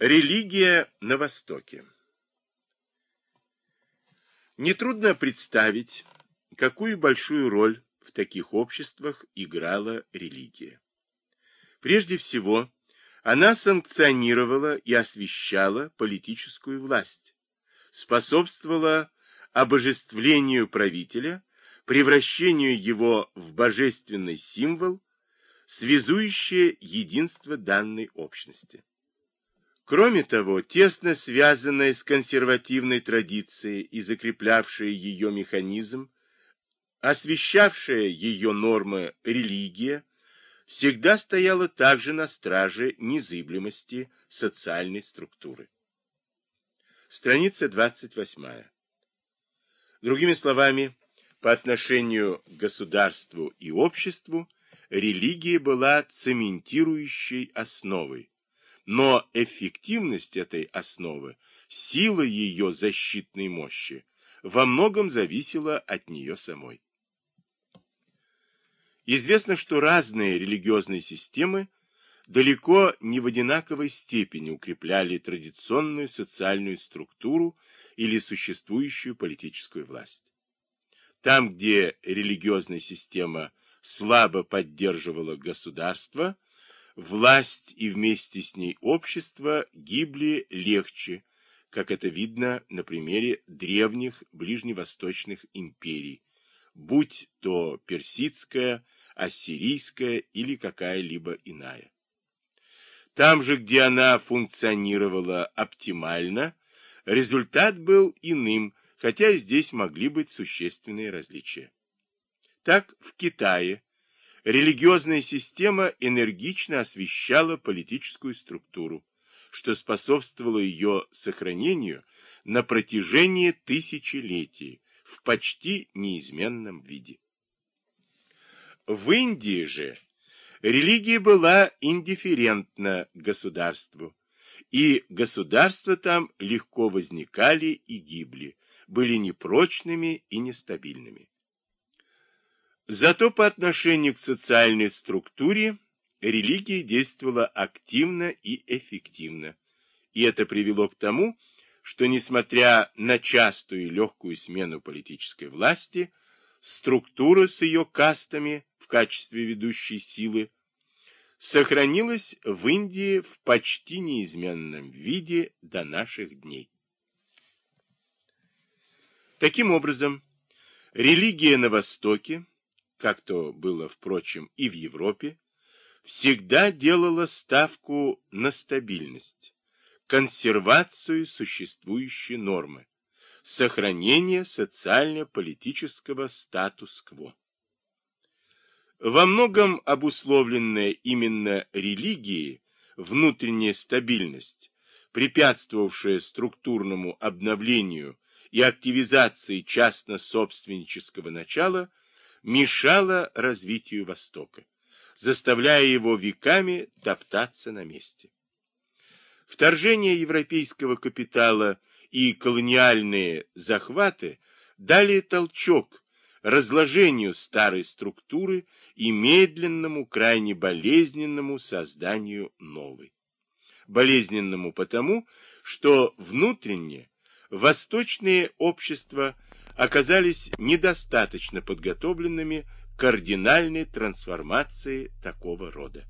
Религия на Востоке Нетрудно представить, какую большую роль в таких обществах играла религия. Прежде всего, она санкционировала и освещала политическую власть, способствовала обожествлению правителя, превращению его в божественный символ, связующее единство данной общности. Кроме того, тесно связанная с консервативной традицией и закреплявшая ее механизм, освещавшая ее нормы религия, всегда стояла также на страже незыблемости социальной структуры. Страница 28. Другими словами, по отношению к государству и обществу религия была цементирующей основой, но эффективность этой основы, сила ее защитной мощи во многом зависела от нее самой. Известно, что разные религиозные системы далеко не в одинаковой степени укрепляли традиционную социальную структуру или существующую политическую власть. Там, где религиозная система слабо поддерживала государство, власть и вместе с ней общество гибли легче, как это видно на примере древних ближневосточных империй, будь то персидская, ассирийская или какая-либо иная. Там же, где она функционировала оптимально, результат был иным, хотя здесь могли быть существенные различия. Так, в Китае религиозная система энергично освещала политическую структуру, что способствовало ее сохранению на протяжении тысячелетий в почти неизменном виде. В Индии же религия была индифферентна государству, и государства там легко возникали и гибли, были непрочными и нестабильными. Зато по отношению к социальной структуре религия действовала активно и эффективно, и это привело к тому, что, несмотря на частую и легкую смену политической власти, структура с ее кастами в качестве ведущей силы сохранилась в Индии в почти неизменном виде до наших дней. Таким образом, религия на Востоке как то было, впрочем, и в Европе, всегда делала ставку на стабильность, консервацию существующей нормы, сохранение социально-политического статус-кво. Во многом обусловленная именно религией внутренняя стабильность, препятствовавшая структурному обновлению и активизации частно-собственнического начала – мешало развитию Востока, заставляя его веками топтаться на месте. Вторжение европейского капитала и колониальные захваты дали толчок разложению старой структуры и медленному, крайне болезненному созданию новой. Болезненному потому, что внутренне восточные общества оказались недостаточно подготовленными к кардинальной трансформации такого рода.